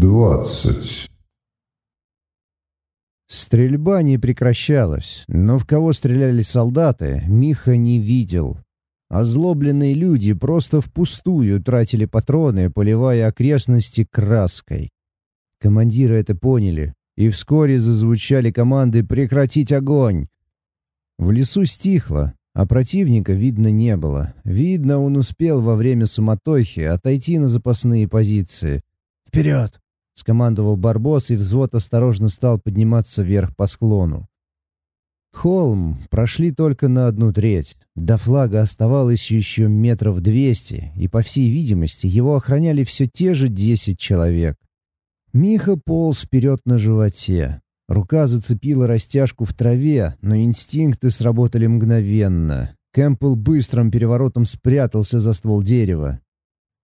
двадцать. Стрельба не прекращалась, но в кого стреляли солдаты, Миха не видел. Озлобленные люди просто впустую тратили патроны, поливая окрестности краской. Командиры это поняли, и вскоре зазвучали команды «Прекратить огонь!». В лесу стихло, а противника видно не было. Видно, он успел во время суматохи отойти на запасные позиции. «Вперед!» — скомандовал Барбос, и взвод осторожно стал подниматься вверх по склону. Холм прошли только на одну треть. До флага оставалось еще метров двести, и, по всей видимости, его охраняли все те же десять человек. Миха полз вперед на животе. Рука зацепила растяжку в траве, но инстинкты сработали мгновенно. Кэмпбелл быстрым переворотом спрятался за ствол дерева.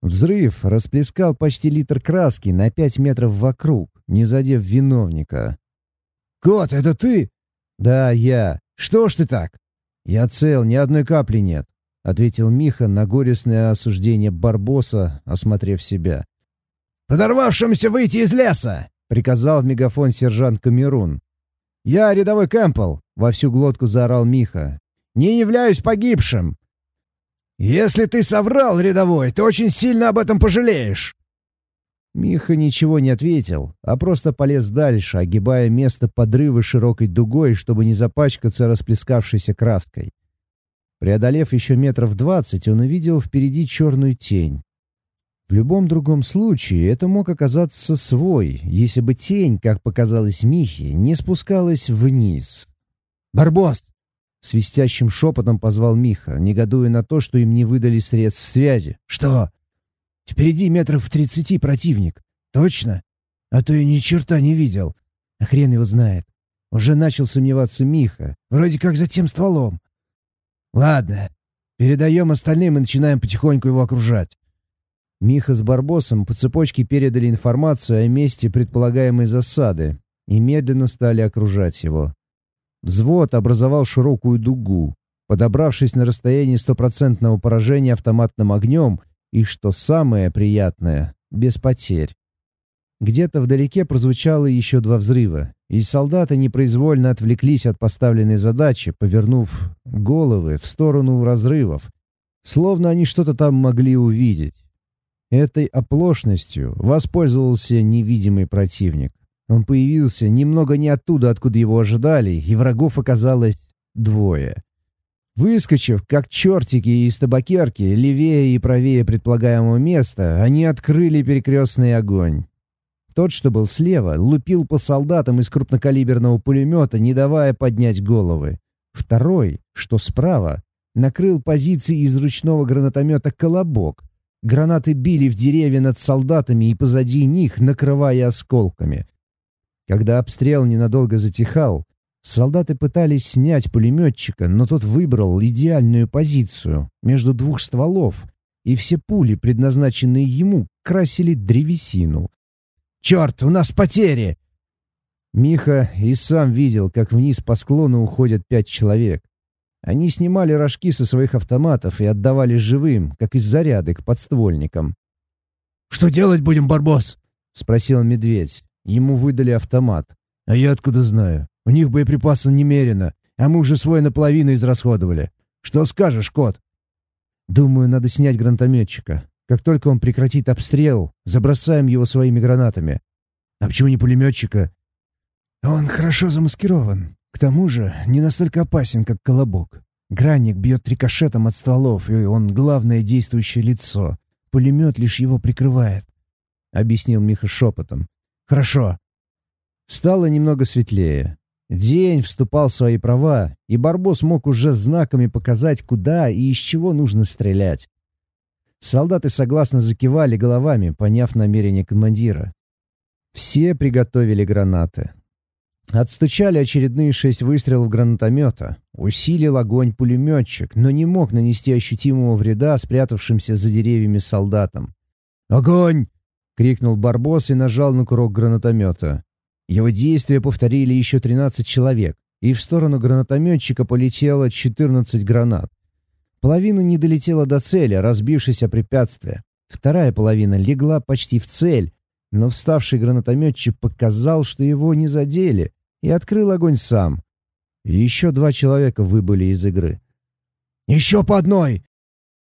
Взрыв расплескал почти литр краски на пять метров вокруг, не задев виновника. «Кот, это ты?» «Да, я. Что ж ты так?» «Я цел, ни одной капли нет», — ответил Миха на горестное осуждение Барбоса, осмотрев себя. «Подорвавшимся выйти из леса!» — приказал в мегафон сержант Камерун. «Я рядовой Кэмпбелл!» — во всю глотку заорал Миха. «Не являюсь погибшим!» «Если ты соврал, рядовой, ты очень сильно об этом пожалеешь!» Миха ничего не ответил, а просто полез дальше, огибая место подрыва широкой дугой, чтобы не запачкаться расплескавшейся краской. Преодолев еще метров двадцать, он увидел впереди черную тень. В любом другом случае это мог оказаться свой, если бы тень, как показалось Михе, не спускалась вниз. «Барбос!» — свистящим шепотом позвал Миха, негодуя на то, что им не выдали средств связи. «Что?» «Впереди метров в тридцати противник. Точно? А то я ни черта не видел. А хрен его знает. Уже начал сомневаться Миха. Вроде как за тем стволом. Ладно, передаем остальным и начинаем потихоньку его окружать. Миха с Барбосом по цепочке передали информацию о месте предполагаемой засады и медленно стали окружать его. Взвод образовал широкую дугу, подобравшись на расстоянии стопроцентного поражения автоматным огнем и, что самое приятное, без потерь. Где-то вдалеке прозвучало еще два взрыва, и солдаты непроизвольно отвлеклись от поставленной задачи, повернув головы в сторону разрывов, словно они что-то там могли увидеть. Этой оплошностью воспользовался невидимый противник. Он появился немного не оттуда, откуда его ожидали, и врагов оказалось двое. Выскочив, как чертики из табакерки, левее и правее предполагаемого места, они открыли перекрестный огонь. Тот, что был слева, лупил по солдатам из крупнокалиберного пулемета, не давая поднять головы. Второй, что справа, накрыл позиции из ручного гранатомета «Колобок», Гранаты били в деревья над солдатами и позади них, накрывая осколками. Когда обстрел ненадолго затихал, солдаты пытались снять пулеметчика, но тот выбрал идеальную позицию между двух стволов, и все пули, предназначенные ему, красили древесину. «Черт, у нас потери!» Миха и сам видел, как вниз по склону уходят пять человек. Они снимали рожки со своих автоматов и отдавали живым, как из заряды, к подствольникам. «Что делать будем, Барбос?» — спросил медведь. Ему выдали автомат. «А я откуда знаю? У них боеприпасов немерено, а мы уже свой наполовину израсходовали. Что скажешь, кот?» «Думаю, надо снять гранатометчика. Как только он прекратит обстрел, забросаем его своими гранатами». «А почему не пулеметчика?» «Он хорошо замаскирован. К тому же не настолько опасен, как колобок. Гранник бьет рикошетом от стволов, и он главное действующее лицо. Пулемет лишь его прикрывает», — объяснил Миха шепотом. «Хорошо». Стало немного светлее. День вступал в свои права, и Барбос мог уже знаками показать, куда и из чего нужно стрелять. Солдаты согласно закивали головами, поняв намерение командира. Все приготовили гранаты. Отстучали очередные шесть выстрелов гранатомета. Усилил огонь пулеметчик, но не мог нанести ощутимого вреда спрятавшимся за деревьями солдатам. «Огонь!» — крикнул Барбос и нажал на курок гранатомета. Его действия повторили еще 13 человек, и в сторону гранатометчика полетело 14 гранат. Половина не долетела до цели, разбившись о препятствие. Вторая половина легла почти в цель, но вставший гранатометчик показал, что его не задели, и открыл огонь сам. Еще два человека выбыли из игры. «Еще по одной!»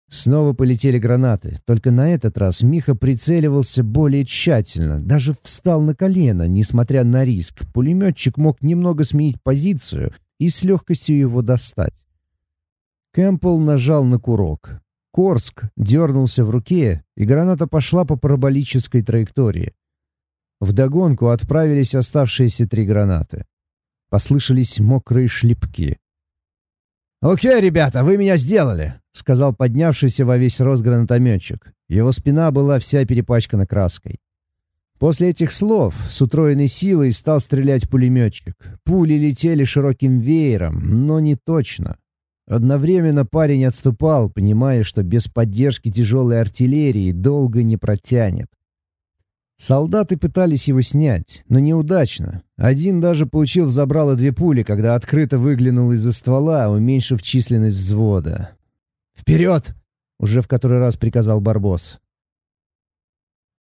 Снова полетели гранаты, только на этот раз Миха прицеливался более тщательно, даже встал на колено, несмотря на риск. Пулеметчик мог немного сменить позицию и с легкостью его достать. Кэмпбелл нажал на курок. Корск дернулся в руке, и граната пошла по параболической траектории. Вдогонку отправились оставшиеся три гранаты. Послышались мокрые шлепки. «Окей, ребята, вы меня сделали!» — сказал поднявшийся во весь рост гранатометчик. Его спина была вся перепачкана краской. После этих слов с утроенной силой стал стрелять пулеметчик. Пули летели широким веером, но не точно. Одновременно парень отступал, понимая, что без поддержки тяжелой артиллерии долго не протянет. Солдаты пытались его снять, но неудачно. Один даже получил в забрало две пули, когда открыто выглянул из-за ствола, уменьшив численность взвода. «Вперед!» — уже в который раз приказал Барбос.